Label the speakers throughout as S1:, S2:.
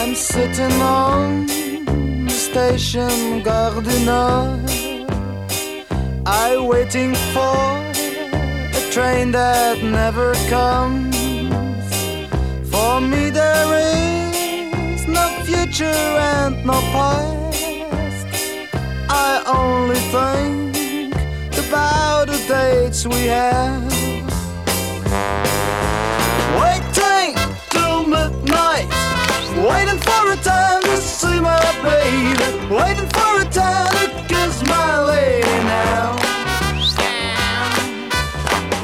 S1: I'm sitting on the station Nord. I waiting for a train that never comes. For me there is no future and no past. I only think about the dates we have. For a time to see my baby, waiting for a time to kiss my lady now.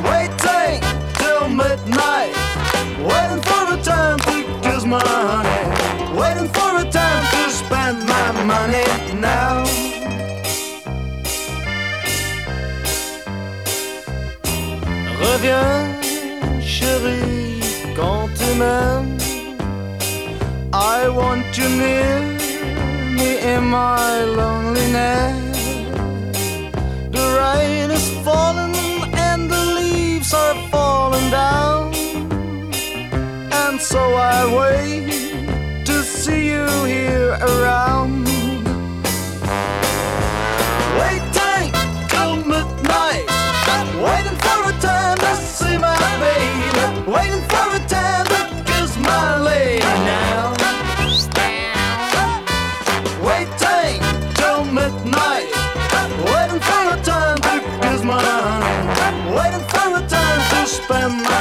S1: Waiting till midnight, waiting for a time to kiss my honey, waiting for a time to spend my money now. Reviens, chérie, quand tu m'aimes. I want you near me in my loneliness. The rain is falling and the leaves are falling down. And so I wait time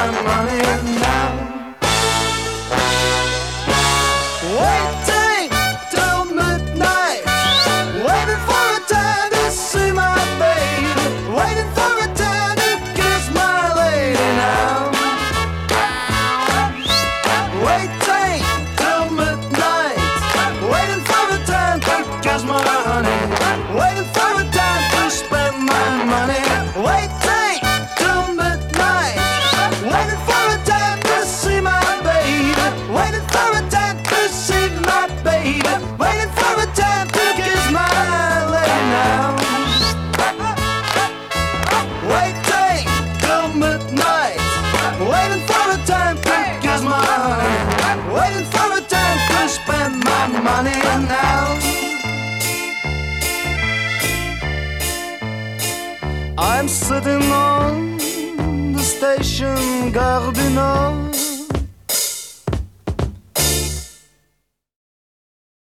S1: money now. I'm sitting on the station Gare.